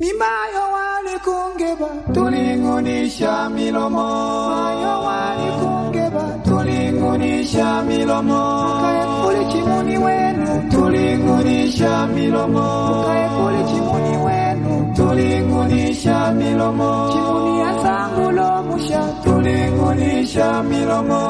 Mimayo walikungeba tulingunisha milomo. Mayo walikungeba tulingunisha milomo. Kule chimuni wenu tulingunisha milomo. Kule chimuni wenu tulingunisha milomo. Chimuni ya sangulo musha tulingunisha milomo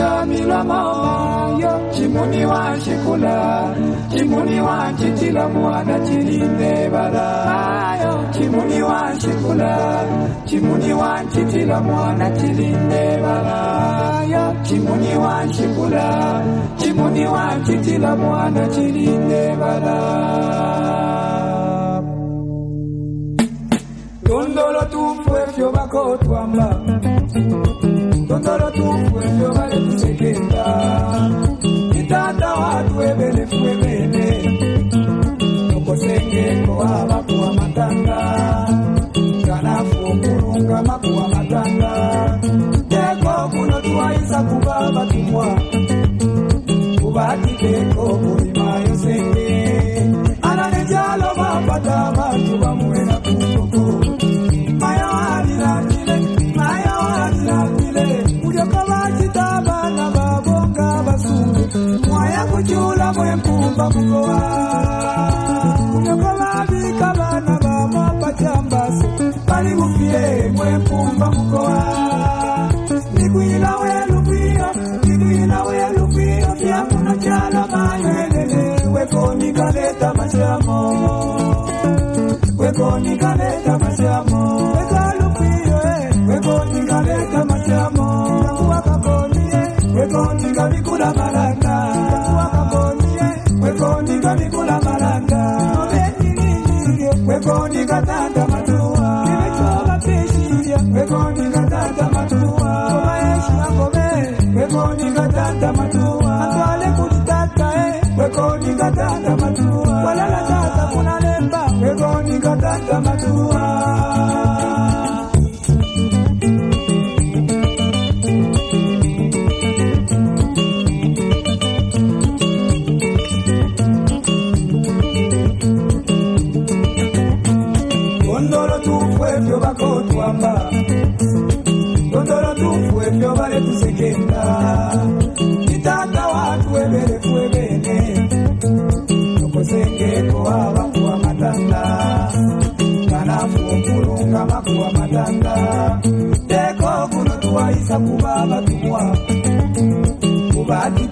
milomo Yo chimuni wa shikula chimuni wa chitila mwana chilinde bala chimuni wa shikula chimuni wa chitila mwana chilinde bala chimuni wa shikula chimuni wa chitila mwana chilinde bala Tondolo tufwe fyo bako twamba Con todo tu fuego, vale, Bali Nigwila welufio, angome Wekoni katanda Kubatiteko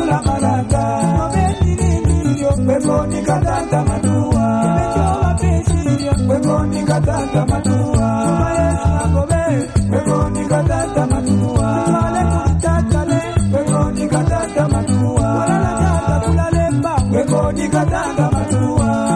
Malanda Wabeti nini Wekoni katanda madua Nimechoka peshiria Wekoni katanda madua Mayesu agome Wekoni katanda madua Wale kulitatale Wekoni katanda madua Walala tata kulalemba Wekoni katanda madua